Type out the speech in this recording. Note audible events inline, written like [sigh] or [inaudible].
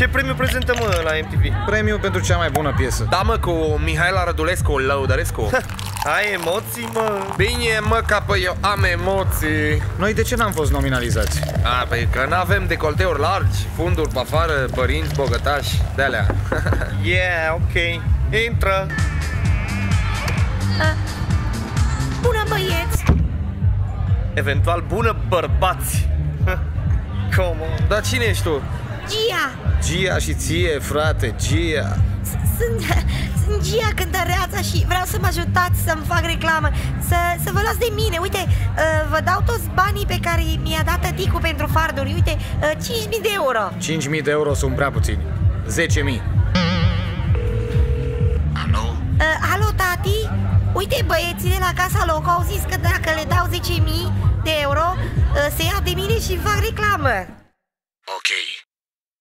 Ce premiu prezentăm mă, la MTV? Premiu pentru cea mai bună piesă. Da, mă, cu Mihaela Rădulescu, Lăudărescu. [laughs] Ai emoții, mă? Bine, mă, ca pe eu am emoții. Noi de ce n-am fost nominalizați? A, păi că n-avem decolteuri largi, funduri pe afară, părinți bogătași, de-alea. [laughs] Yeah, ok. Intră. Bună băieți! Eventual bună bărbați. [laughs] Come on. Dar cine ești tu? Gia! Gia și ție, frate, Gia. Sunt, sunt Gia cântăreața și vreau să mă ajutați să-mi fac reclamă Să, să vă luați de mine, uite, uh, vă dau toți banii pe care mi-a dat tăticu pentru farduri Uite, uh, 5.000 de euro 5.000 de euro sunt prea puțini. 10.000. uh, Alo, tati? Uite, băieții de la Casa Loc au zis că dacă le dau 10.000 de euro uh, Se ia de mine și fac reclamă